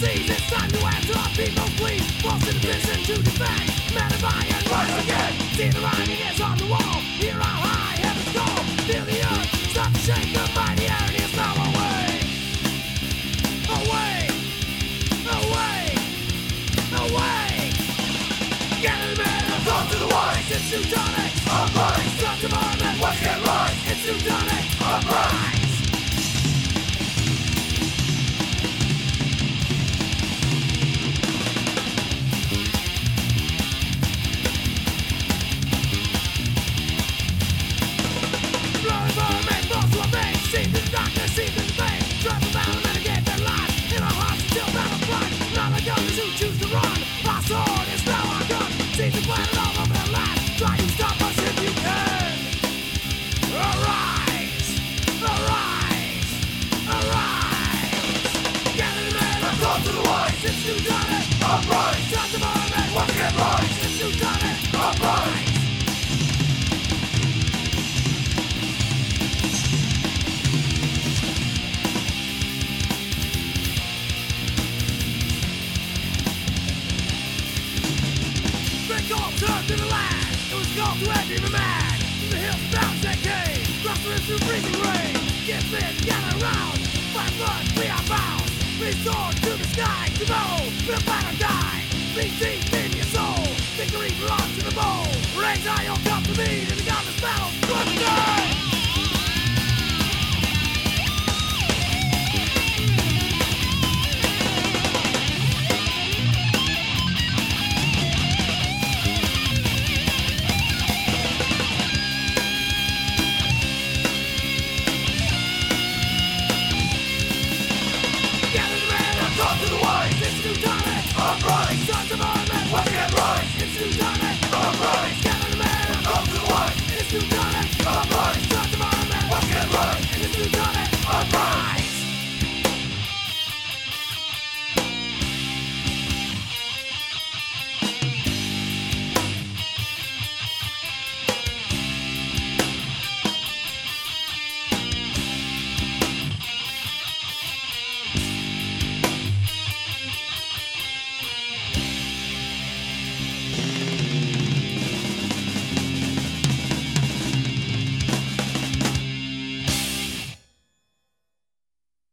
seas. It's time to answer our people's pleas. Forced into prison to defend. Manify and rise again. See the writing is on the wall. Hear our high heavens call. Feel the earth start to shake. The mighty earth is now away. Away. Away. Away. Get in the middle. Go to the white. It's Teutonic. Uprise. Start tomorrow. Then let's get right. It's Teutonic. Uprise. Blowing too done get too done it. Uprise! Been called turn to the. It was to the hills that cave. Cross through freezing rain. Get gather round. Fight blood, we are bound. Be sword to the sky. To go, we'll die. Deep in your soul. Victory belongs to the bold. Raise high your cup to me. In the godless battle. Good day.